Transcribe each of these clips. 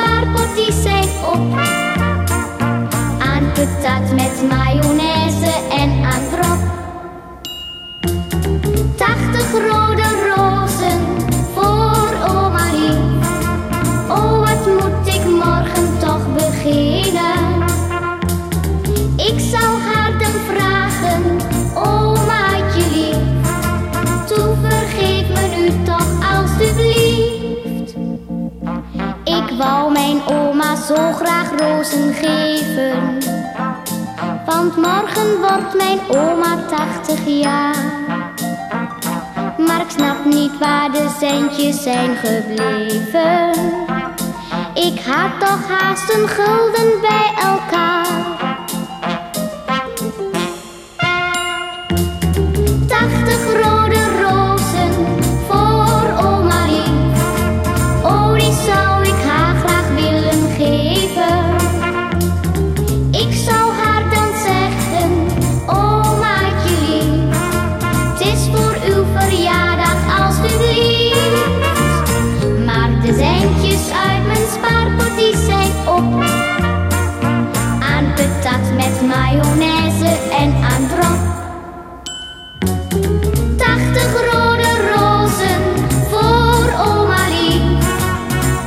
spaarpoties zijn op. Aan patat met mayonaise en aan drop. 80 rode wou mijn oma zo graag rozen geven. Want morgen wordt mijn oma 80 jaar. Maar ik snap niet waar de centjes zijn gebleven. Ik had toch haast een gulden bij elkaar.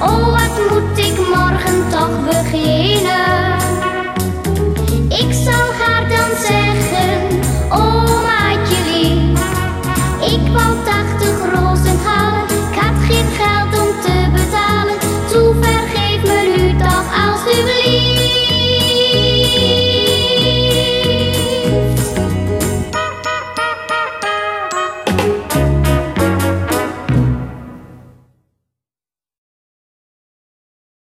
Oh, wat moet ik morgen toch beginnen?